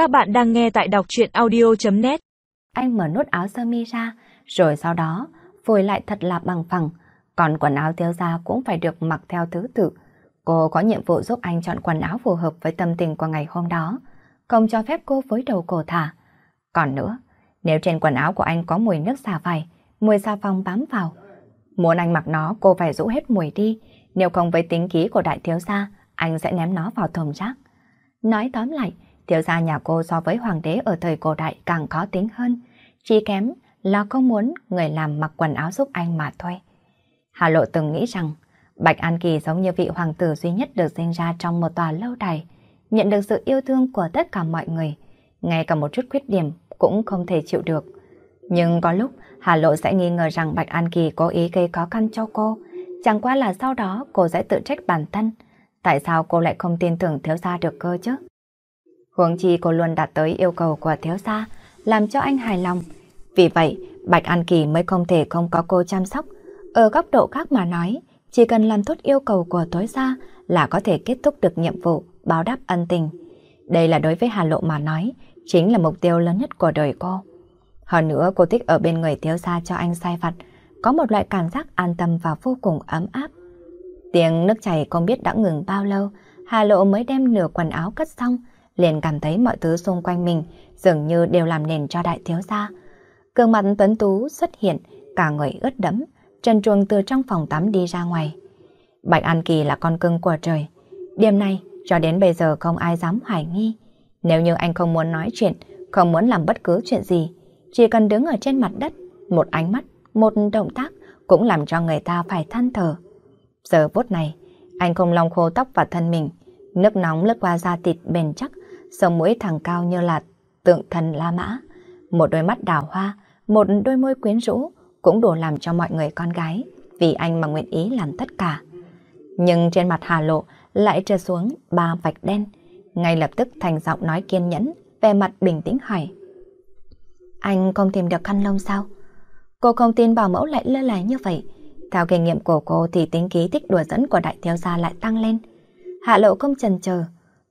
Các bạn đang nghe tại đọc truyện audio.net Anh mở nút áo sơ mi ra, rồi sau đó phôi lại thật là bằng phẳng. Còn quần áo thiếu gia cũng phải được mặc theo thứ tự. Cô có nhiệm vụ giúp anh chọn quần áo phù hợp với tâm tình của ngày hôm đó, không cho phép cô với đầu cổ thả. Còn nữa, nếu trên quần áo của anh có mùi nước xà vải, mùi xà phòng bám vào, muốn anh mặc nó cô phải rũ hết mùi đi, nếu không với tính khí của đại thiếu gia, anh sẽ ném nó vào thùng rác. Nói tóm lại, thiếu gia nhà cô so với hoàng đế ở thời cổ đại càng khó tính hơn, chỉ kém là không muốn người làm mặc quần áo giúp anh mà thôi. Hà Lộ từng nghĩ rằng Bạch An Kỳ giống như vị hoàng tử duy nhất được sinh ra trong một tòa lâu đài, nhận được sự yêu thương của tất cả mọi người, ngay cả một chút khuyết điểm cũng không thể chịu được. Nhưng có lúc Hà Lộ sẽ nghi ngờ rằng Bạch An Kỳ cố ý gây khó khăn cho cô, chẳng qua là sau đó cô sẽ tự trách bản thân. Tại sao cô lại không tin tưởng thiếu gia được cơ chứ? Huống chi cô luôn đạt tới yêu cầu của thiếu gia, làm cho anh hài lòng. Vì vậy, Bạch An Kỳ mới không thể không có cô chăm sóc. Ở góc độ khác mà nói, chỉ cần làm tốt yêu cầu của tối gia là có thể kết thúc được nhiệm vụ, báo đáp ân tình. Đây là đối với Hà Lộ mà nói, chính là mục tiêu lớn nhất của đời cô. Hơn nữa cô thích ở bên người thiếu gia cho anh sai vặt, có một loại cảm giác an tâm và vô cùng ấm áp. Tiếng nước chảy không biết đã ngừng bao lâu, Hà Lộ mới đem nửa quần áo cất xong, liền cảm thấy mọi thứ xung quanh mình dường như đều làm nền cho đại thiếu gia. Cương mặt tuấn tú xuất hiện, cả người ướt đẫm, trần truồng từ trong phòng tắm đi ra ngoài. Bạch An Kỳ là con cưng của trời. Đêm nay, cho đến bây giờ không ai dám hoài nghi. Nếu như anh không muốn nói chuyện, không muốn làm bất cứ chuyện gì, chỉ cần đứng ở trên mặt đất, một ánh mắt, một động tác cũng làm cho người ta phải than thở. Giờ phút này, anh không lòng khô tóc và thân mình, nước nóng lướt qua da thịt bền chắc, sống mũi thẳng cao như là tượng thần La Mã. Một đôi mắt đào hoa, một đôi môi quyến rũ cũng đủ làm cho mọi người con gái vì anh mà nguyện ý làm tất cả. Nhưng trên mặt Hà Lộ lại trở xuống ba vạch đen, ngay lập tức thành giọng nói kiên nhẫn, vẻ mặt bình tĩnh hỏi. Anh không tìm được khăn lông sao? Cô không tin bảo mẫu lại lơ là như vậy. Theo kinh nghiệm của cô thì tính ký thích đùa dẫn của đại thiếu gia lại tăng lên. Hạ lộ không chần chờ,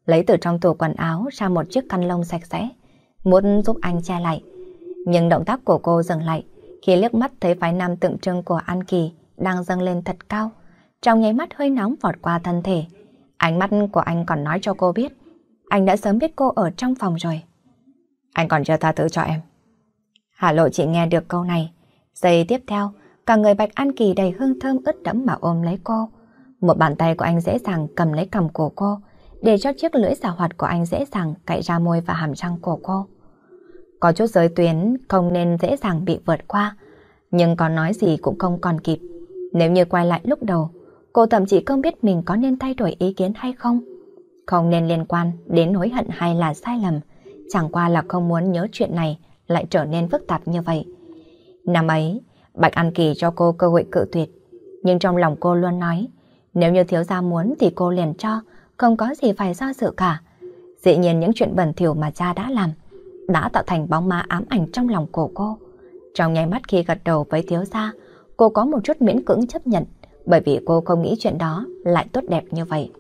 lấy từ trong tủ quần áo ra một chiếc khăn lông sạch sẽ, muốn giúp anh che lại. Nhưng động tác của cô dừng lại khi liếc mắt thấy phái nam tượng trưng của An Kỳ đang dâng lên thật cao. Trong nháy mắt hơi nóng vọt qua thân thể. Ánh mắt của anh còn nói cho cô biết, anh đã sớm biết cô ở trong phòng rồi. Anh còn chưa tha thứ cho em. Hạ lộ chỉ nghe được câu này. Giây tiếp theo, cả người Bạch An Kỳ đầy hương thơm ướt đẫm mà ôm lấy cô. Một bàn tay của anh dễ dàng cầm lấy cầm cổ cô, để cho chiếc lưỡi xào hoạt của anh dễ dàng cạy ra môi và hàm răng của cô. Có chút giới tuyến không nên dễ dàng bị vượt qua, nhưng còn nói gì cũng không còn kịp. Nếu như quay lại lúc đầu, cô thậm chí không biết mình có nên thay đổi ý kiến hay không. Không nên liên quan đến hối hận hay là sai lầm, chẳng qua là không muốn nhớ chuyện này lại trở nên phức tạp như vậy. Năm ấy, Bạch An Kỳ cho cô cơ hội cự tuyệt, nhưng trong lòng cô luôn nói, nếu như thiếu gia muốn thì cô liền cho, không có gì phải do dự cả. Dĩ nhiên những chuyện bẩn thỉu mà cha đã làm, đã tạo thành bóng ma ám ảnh trong lòng của cô. Trong nháy mắt khi gật đầu với thiếu gia, cô có một chút miễn cưỡng chấp nhận, bởi vì cô không nghĩ chuyện đó lại tốt đẹp như vậy.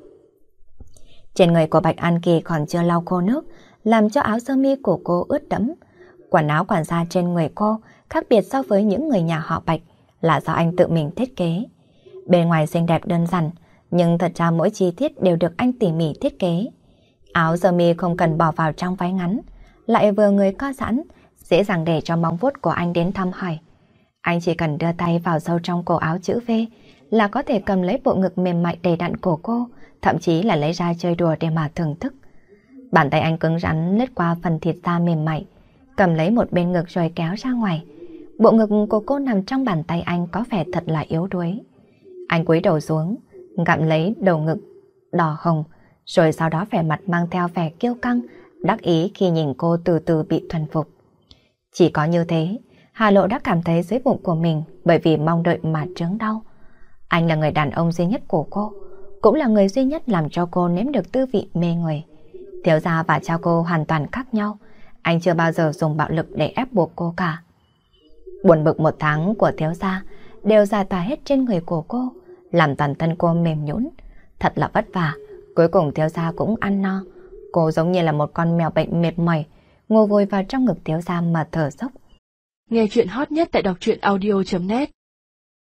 Trên người của Bạch An Kỳ còn chưa lau khô nước, làm cho áo sơ mi của cô ướt đẫm. Quần áo quản gia trên người cô khác biệt so với những người nhà họ Bạch là do anh tự mình thiết kế. Bên ngoài xinh đẹp đơn giản, nhưng thật ra mỗi chi tiết đều được anh tỉ mỉ thiết kế. Áo sơ mi không cần bỏ vào trong váy ngắn, lại vừa người co giãn, dễ dàng để cho móng vuốt của anh đến thăm hỏi. Anh chỉ cần đưa tay vào sâu trong cổ áo chữ V là có thể cầm lấy bộ ngực mềm mại đầy đặn của cô, thậm chí là lấy ra chơi đùa để mà thưởng thức. Bàn tay anh cứng rắn lướt qua phần thịt da mềm mại, cầm lấy một bên ngực rồi kéo ra ngoài. Bộ ngực của cô nằm trong bàn tay anh có vẻ thật là yếu đuối. Anh cúi đầu xuống, gặm lấy đầu ngực đỏ hồng, rồi sau đó vẻ mặt mang theo vẻ kiêu căng, đắc ý khi nhìn cô từ từ bị thuần phục. Chỉ có như thế, Hà Lộ đã cảm thấy dưới bụng của mình bởi vì mong đợi mà trướng đau. Anh là người đàn ông duy nhất của cô, cũng là người duy nhất làm cho cô nếm được tư vị mê người. Thiếu gia và cha cô hoàn toàn khác nhau, anh chưa bao giờ dùng bạo lực để ép buộc cô cả. Buồn bực một tháng của thiếu gia đều giải tỏa hết trên người của cô, làm toàn thân cô mềm nhũn, thật là vất vả. Cuối cùng thiếu gia cũng ăn no, Cô giống như là một con mèo bệnh mệt mỏi, ngồi vùi vào trong ngực thiếu gia mà thở dốc. Nghe chuyện hot nhất tại đọc truyện audio.net